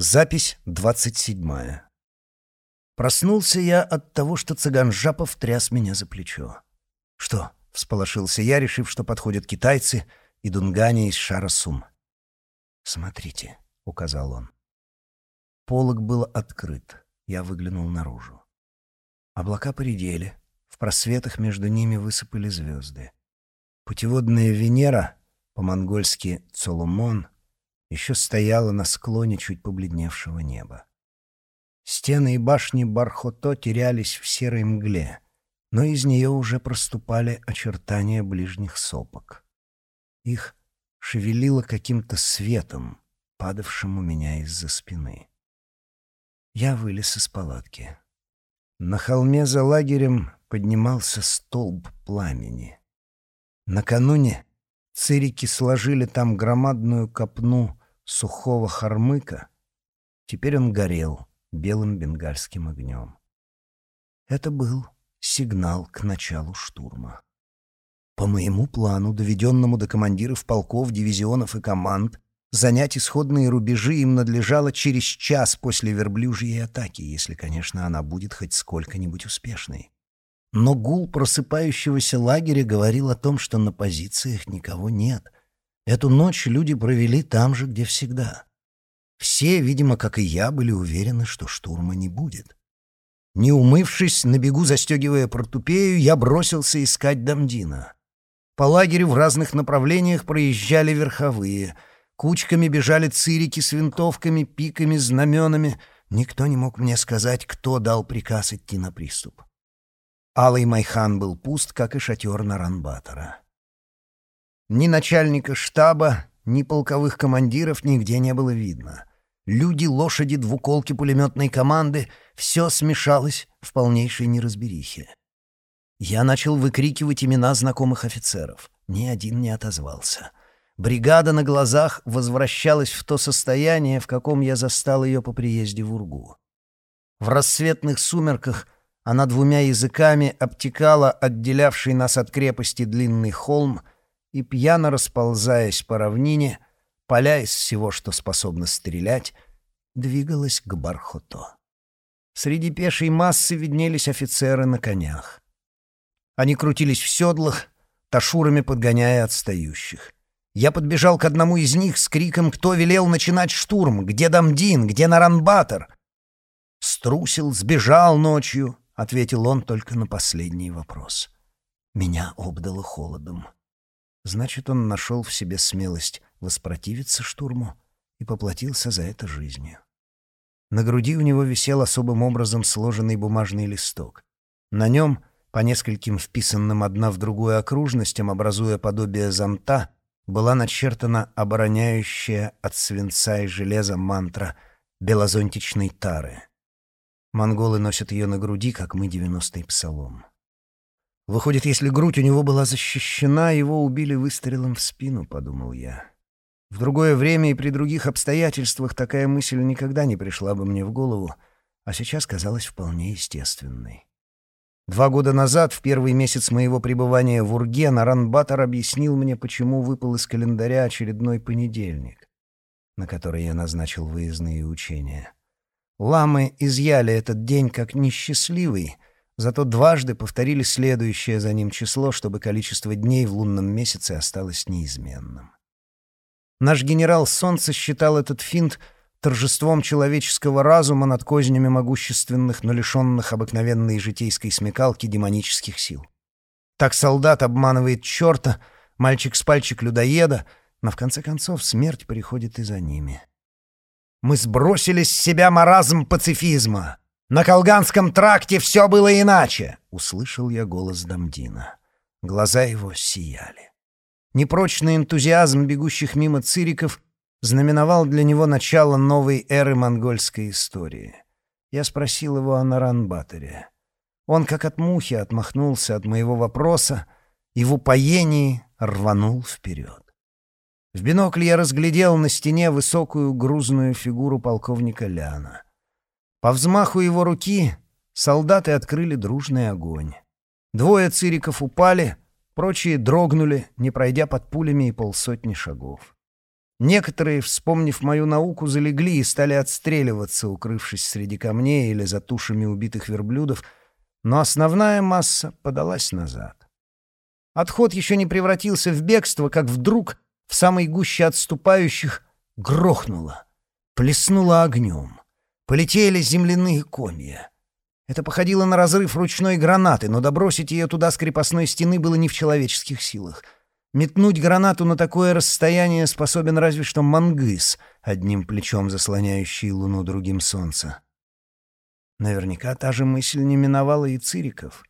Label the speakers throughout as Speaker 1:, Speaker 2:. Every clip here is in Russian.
Speaker 1: Запись двадцать седьмая. Проснулся я от того, что цыган Жапов тряс меня за плечо. «Что?» — всполошился я, решив, что подходят китайцы и дунгане из Шарасум. «Смотрите», — указал он. Полог был открыт. Я выглянул наружу. Облака поредели. В просветах между ними высыпали звезды. Путеводная Венера, по-монгольски Цоломон — еще стояла на склоне чуть побледневшего неба. Стены и башни Бархото терялись в серой мгле, но из нее уже проступали очертания ближних сопок. Их шевелило каким-то светом, падавшим у меня из-за спины. Я вылез из палатки. На холме за лагерем поднимался столб пламени. Накануне цирики сложили там громадную копну сухого хормыка, теперь он горел белым бенгальским огнем. Это был сигнал к началу штурма. По моему плану, доведенному до командиров полков, дивизионов и команд, занять исходные рубежи им надлежало через час после верблюжьей атаки, если, конечно, она будет хоть сколько-нибудь успешной. Но гул просыпающегося лагеря говорил о том, что на позициях никого нет — Эту ночь люди провели там же, где всегда. Все, видимо, как и я, были уверены, что штурма не будет. Не умывшись, на бегу застегивая портупею, я бросился искать Дамдина. По лагерю в разных направлениях проезжали верховые. Кучками бежали цирики с винтовками, пиками, знаменами. Никто не мог мне сказать, кто дал приказ идти на приступ. Алый Майхан был пуст, как и шатер Наранбатора. Ни начальника штаба, ни полковых командиров нигде не было видно. Люди, лошади, двуколки пулеметной команды — все смешалось в полнейшей неразберихе. Я начал выкрикивать имена знакомых офицеров. Ни один не отозвался. Бригада на глазах возвращалась в то состояние, в каком я застал ее по приезде в Ургу. В рассветных сумерках она двумя языками обтекала отделявший нас от крепости длинный холм — и, пьяно расползаясь по равнине, поля из всего, что способно стрелять, двигалась к Бархото. Среди пешей массы виднелись офицеры на конях. Они крутились в седлах, ташурами подгоняя отстающих. Я подбежал к одному из них с криком «Кто велел начинать штурм? Где Дамдин? Где Наранбатор?» «Струсил, сбежал ночью», — ответил он только на последний вопрос. Меня обдало холодом. Значит, он нашел в себе смелость воспротивиться штурму и поплатился за это жизнью. На груди у него висел особым образом сложенный бумажный листок. На нем, по нескольким вписанным одна в другую окружностям, образуя подобие зонта, была начертана обороняющая от свинца и железа мантра белозонтичной тары. Монголы носят ее на груди, как мы девяностый псалом. Выходит, если грудь у него была защищена, его убили выстрелом в спину, подумал я. В другое время и при других обстоятельствах такая мысль никогда не пришла бы мне в голову, а сейчас казалась вполне естественной. Два года назад, в первый месяц моего пребывания в Урге, Наранбатор объяснил мне, почему выпал из календаря очередной понедельник, на который я назначил выездные учения. Ламы изъяли этот день как несчастливый — Зато дважды повторили следующее за ним число, чтобы количество дней в лунном месяце осталось неизменным. Наш генерал Солнце считал этот финт торжеством человеческого разума над кознями могущественных, но лишенных обыкновенной житейской смекалки демонических сил. Так солдат обманывает черта, мальчик с пальчик людоеда, но в конце концов смерть приходит и за ними. Мы сбросили с себя маразм пацифизма. На Колганском тракте все было иначе!» — услышал я голос Дамдина. Глаза его сияли. Непрочный энтузиазм бегущих мимо цириков знаменовал для него начало новой эры монгольской истории. Я спросил его о Наранбаторе. Он, как от мухи, отмахнулся от моего вопроса и в упоении рванул вперед. В бинокль я разглядел на стене высокую грузную фигуру полковника Ляна — по взмаху его руки солдаты открыли дружный огонь. Двое цириков упали, прочие дрогнули, не пройдя под пулями и полсотни шагов. Некоторые, вспомнив мою науку, залегли и стали отстреливаться, укрывшись среди камней или за тушами убитых верблюдов, но основная масса подалась назад. Отход еще не превратился в бегство, как вдруг в самой гуще отступающих грохнуло, плеснуло огнем. Полетели земляные комья. Это походило на разрыв ручной гранаты, но добросить ее туда с крепостной стены было не в человеческих силах. Метнуть гранату на такое расстояние способен разве что мангыс, одним плечом заслоняющий луну другим солнца. Наверняка та же мысль не миновала и цириков.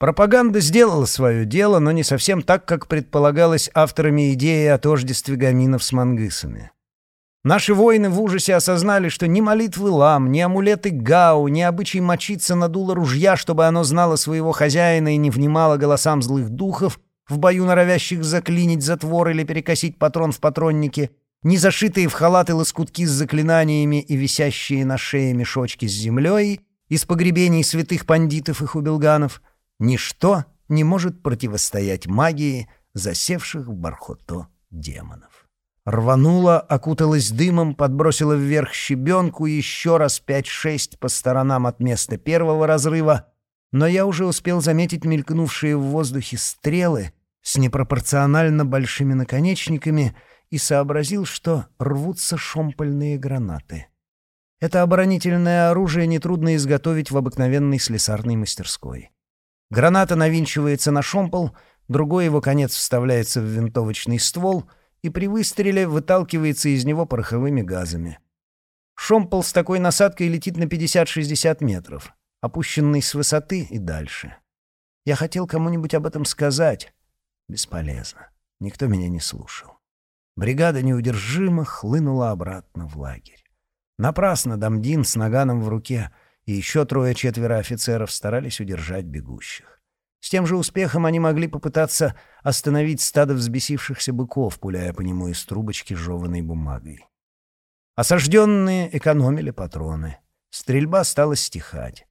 Speaker 1: Пропаганда сделала свое дело, но не совсем так, как предполагалось авторами идеи о тождестве гаминов с мангысами. Наши воины в ужасе осознали, что ни молитвы лам, ни амулеты гау, ни обычай мочиться на дуло ружья, чтобы оно знало своего хозяина и не внимало голосам злых духов, в бою норовящих заклинить затвор или перекосить патрон в патроннике, ни зашитые в халаты лоскутки с заклинаниями и висящие на шее мешочки с землей из погребений святых пандитов и хубилганов, ничто не может противостоять магии засевших в бархото демонов. Рванула, окуталась дымом, подбросила вверх щебенку еще раз пять-шесть по сторонам от места первого разрыва, но я уже успел заметить мелькнувшие в воздухе стрелы с непропорционально большими наконечниками и сообразил, что рвутся шомпольные гранаты. Это оборонительное оружие нетрудно изготовить в обыкновенной слесарной мастерской. Граната навинчивается на шомпол, другой его конец вставляется в винтовочный ствол и при выстреле выталкивается из него пороховыми газами. Шомпол с такой насадкой летит на 50-60 метров, опущенный с высоты и дальше. Я хотел кому-нибудь об этом сказать, Бесполезно. Никто меня не слушал. Бригада неудержимо хлынула обратно в лагерь. Напрасно Дамдин с наганом в руке и еще трое-четверо офицеров старались удержать бегущих. С тем же успехом они могли попытаться остановить стадо взбесившихся быков, пуляя по нему из трубочки жеванной бумагой. Осажденные экономили патроны. Стрельба стала стихать.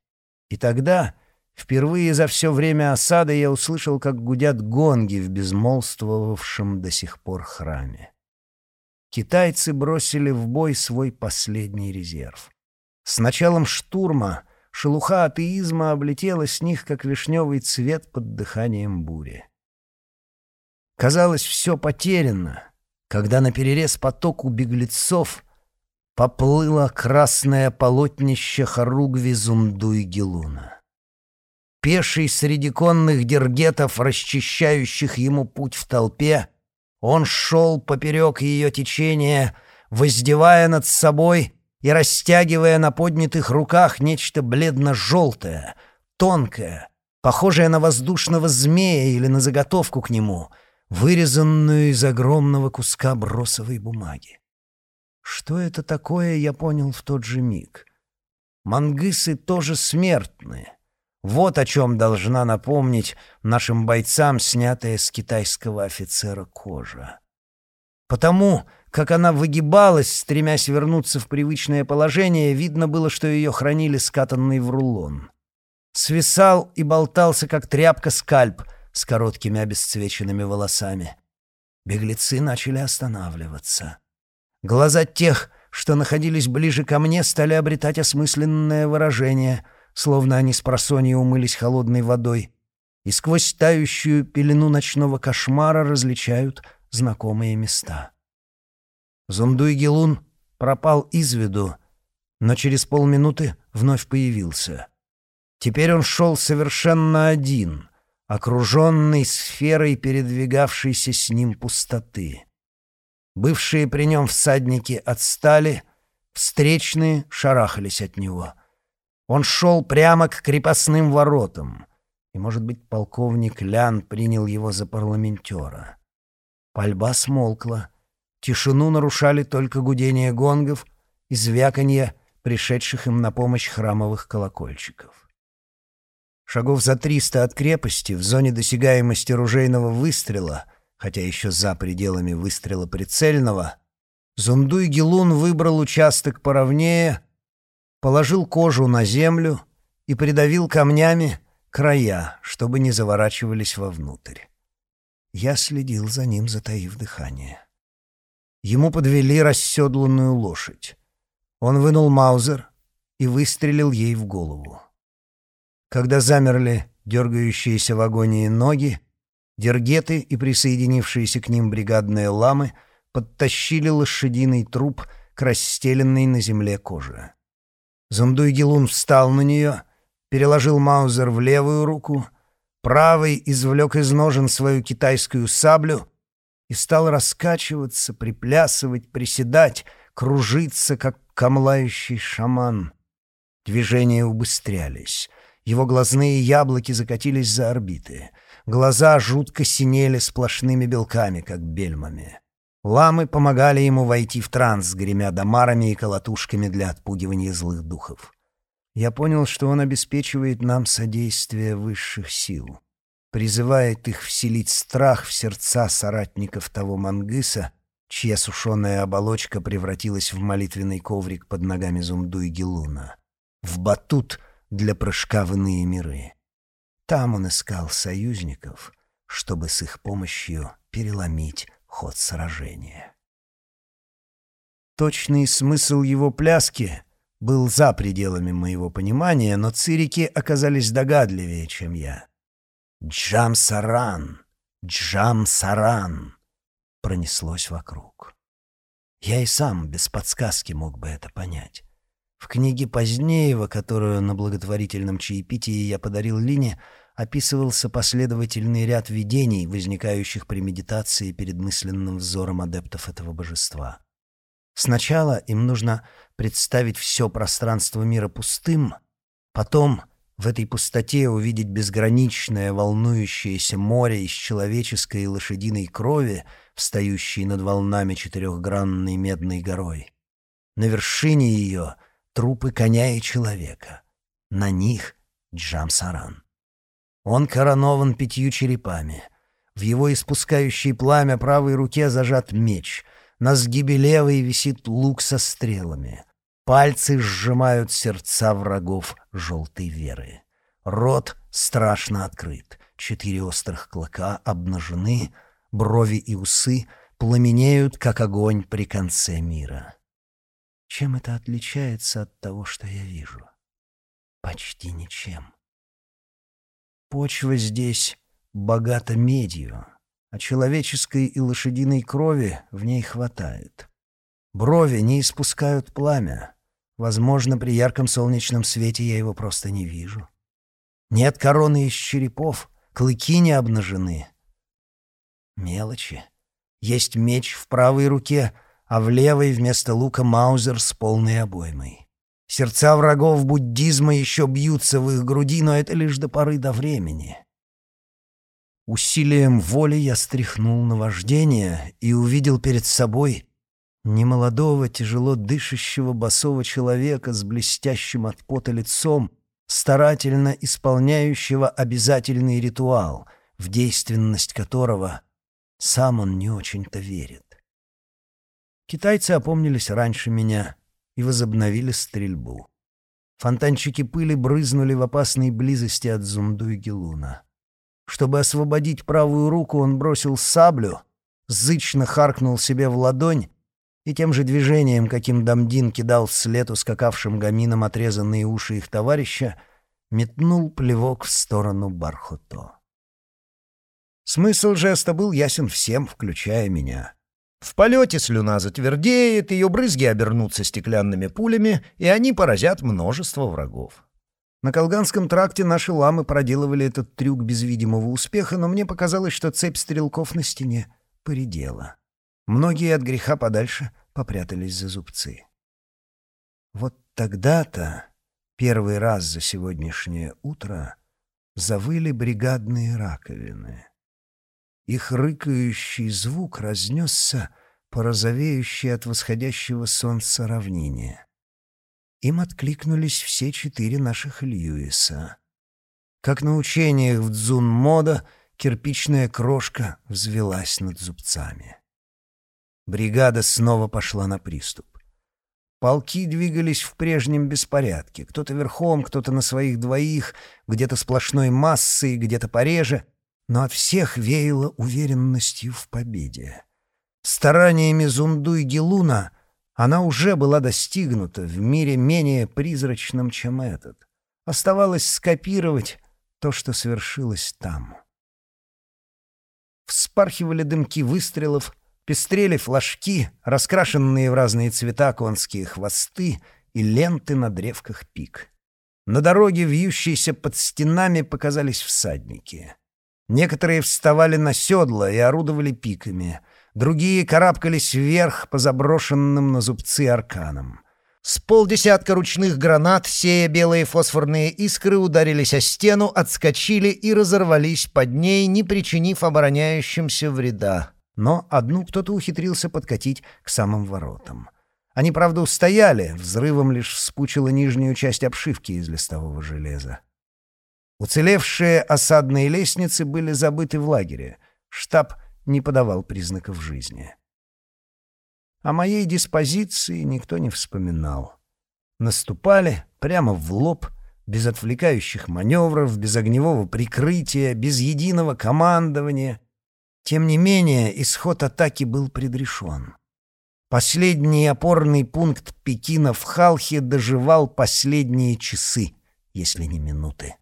Speaker 1: И тогда Впервые за все время осады я услышал, как гудят гонги в безмолвствовавшем до сих пор храме. Китайцы бросили в бой свой последний резерв. С началом штурма шелуха атеизма облетела с них, как вишневый цвет под дыханием бури. Казалось, все потеряно, когда на перерез потоку беглецов поплыло красное полотнище Харугви Зундуй Гелуна пеший среди конных дергетов, расчищающих ему путь в толпе, он шел поперек ее течения, воздевая над собой и растягивая на поднятых руках нечто бледно-желтое, тонкое, похожее на воздушного змея или на заготовку к нему, вырезанную из огромного куска бросовой бумаги. Что это такое, я понял в тот же миг. Мангысы тоже смертные — вот о чем должна напомнить нашим бойцам снятая с китайского офицера кожа. Потому, как она выгибалась, стремясь вернуться в привычное положение, видно было, что ее хранили скатанный в рулон. Свисал и болтался, как тряпка скальп с короткими обесцвеченными волосами. Беглецы начали останавливаться. Глаза тех, что находились ближе ко мне, стали обретать осмысленное выражение — словно они с просонья умылись холодной водой, и сквозь тающую пелену ночного кошмара различают знакомые места. Зундуй Гелун пропал из виду, но через полминуты вновь появился. Теперь он шел совершенно один, окруженный сферой передвигавшейся с ним пустоты. Бывшие при нем всадники отстали, встречные шарахались от него. Он шел прямо к крепостным воротам, и, может быть, полковник Лян принял его за парламентера. Пальба смолкла. Тишину нарушали только гудение гонгов и звяканье пришедших им на помощь храмовых колокольчиков. Шагов за триста от крепости, в зоне досягаемости ружейного выстрела, хотя еще за пределами выстрела прицельного, Зундуй Гелун выбрал участок поровнее — положил кожу на землю и придавил камнями края, чтобы не заворачивались вовнутрь. Я следил за ним, затаив дыхание. Ему подвели расседланную лошадь. Он вынул маузер и выстрелил ей в голову. Когда замерли дергающиеся в агонии ноги, дергеты и присоединившиеся к ним бригадные ламы подтащили лошадиный труп к расстеленной на земле коже. Зундуйгилун встал на нее, переложил маузер в левую руку, правый извлек из ножен свою китайскую саблю и стал раскачиваться, приплясывать, приседать, кружиться, как камлающий шаман. Движения убыстрялись. Его глазные яблоки закатились за орбиты. Глаза жутко синели сплошными белками, как бельмами. Ламы помогали ему войти в транс, гремя домарами и колотушками для отпугивания злых духов. Я понял, что он обеспечивает нам содействие высших сил, призывает их вселить страх в сердца соратников того мангыса, чья сушеная оболочка превратилась в молитвенный коврик под ногами Зумду и Гелуна, в батут — для прыжка в иные миры. Там он искал союзников, чтобы с их помощью переломить ход сражения. Точный смысл его пляски был за пределами моего понимания, но цирики оказались догадливее, чем я. «Джам-саран! Джам-саран!» пронеслось вокруг. Я и сам без подсказки мог бы это понять. В книге Позднеева, которую на благотворительном чаепитии я подарил Лине, описывался последовательный ряд видений, возникающих при медитации перед мысленным взором адептов этого божества. Сначала им нужно представить все пространство мира пустым, потом в этой пустоте увидеть безграничное волнующееся море из человеческой и лошадиной крови, встающей над волнами четырехгранной медной горой. На вершине ее — трупы коня и человека. На них Джамсаран. Он коронован пятью черепами. В его испускающей пламя правой руке зажат меч. На сгибе левой висит лук со стрелами. Пальцы сжимают сердца врагов желтой веры. Рот страшно открыт. Четыре острых клыка обнажены, брови и усы пламенеют, как огонь при конце мира. Чем это отличается от того, что я вижу? Почти ничем. Почва здесь богата медью, а человеческой и лошадиной крови в ней хватает. Брови не испускают пламя. Возможно, при ярком солнечном свете я его просто не вижу. Нет короны из черепов, клыки не обнажены. Мелочи. Есть меч в правой руке — а в левой вместо лука маузер с полной обоймой. Сердца врагов буддизма еще бьются в их груди, но это лишь до поры до времени. Усилием воли я стряхнул наваждение и увидел перед собой немолодого, тяжело дышащего босого человека с блестящим от пота лицом, старательно исполняющего обязательный ритуал, в действенность которого сам он не очень-то верит. Китайцы опомнились раньше меня и возобновили стрельбу. Фонтанчики пыли брызнули в опасной близости от Зунду и Гелуна. Чтобы освободить правую руку, он бросил саблю, зычно харкнул себе в ладонь и тем же движением, каким Дамдин кидал вслед ускакавшим гаминам отрезанные уши их товарища, метнул плевок в сторону Бархуто. Смысл жеста был ясен всем, включая меня. В полете слюна затвердеет, ее брызги обернутся стеклянными пулями, и они поразят множество врагов. На Колганском тракте наши ламы проделывали этот трюк без видимого успеха, но мне показалось, что цепь стрелков на стене поредела. Многие от греха подальше попрятались за зубцы. Вот тогда-то, первый раз за сегодняшнее утро, завыли бригадные раковины. Их рыкающий звук разнесся по розовеющей от восходящего солнца равнине. Им откликнулись все четыре наших Льюиса. Как на учениях в Дзун-мода, кирпичная крошка взвелась над зубцами. Бригада снова пошла на приступ. Полки двигались в прежнем беспорядке. Кто-то верхом, кто-то на своих двоих, где-то сплошной массой, где-то пореже — но от всех веяло уверенностью в победе. Стараниями Зунду и Гелуна она уже была достигнута в мире менее призрачном, чем этот. Оставалось скопировать то, что свершилось там. Вспархивали дымки выстрелов, пестрели флажки, раскрашенные в разные цвета конские хвосты и ленты на древках пик. На дороге, вьющейся под стенами, показались всадники. Некоторые вставали на седла и орудовали пиками, другие карабкались вверх по заброшенным на зубцы арканам. С полдесятка ручных гранат, сея белые фосфорные искры, ударились о стену, отскочили и разорвались под ней, не причинив обороняющимся вреда. Но одну кто-то ухитрился подкатить к самым воротам. Они, правда, устояли, взрывом лишь вспучила нижнюю часть обшивки из листового железа. Уцелевшие осадные лестницы были забыты в лагере. Штаб не подавал признаков жизни. О моей диспозиции никто не вспоминал. Наступали прямо в лоб, без отвлекающих маневров, без огневого прикрытия, без единого командования. Тем не менее, исход атаки был предрешен. Последний опорный пункт Пекина в Халхе доживал последние часы, если не минуты.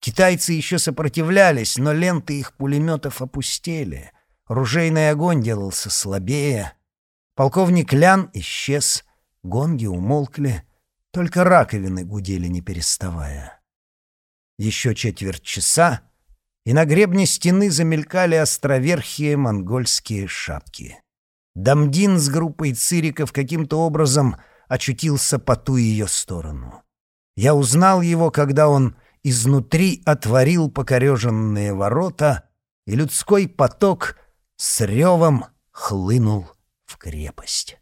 Speaker 1: Китайцы еще сопротивлялись, но ленты их пулеметов опустели. Ружейный огонь делался слабее. Полковник Лян исчез, гонги умолкли, только раковины гудели не переставая. Еще четверть часа, и на гребне стены замелькали островерхие монгольские шапки. Дамдин с группой цириков каким-то образом очутился по ту ее сторону. Я узнал его, когда он изнутри отворил покореженные ворота, и людской поток с ревом хлынул в крепость.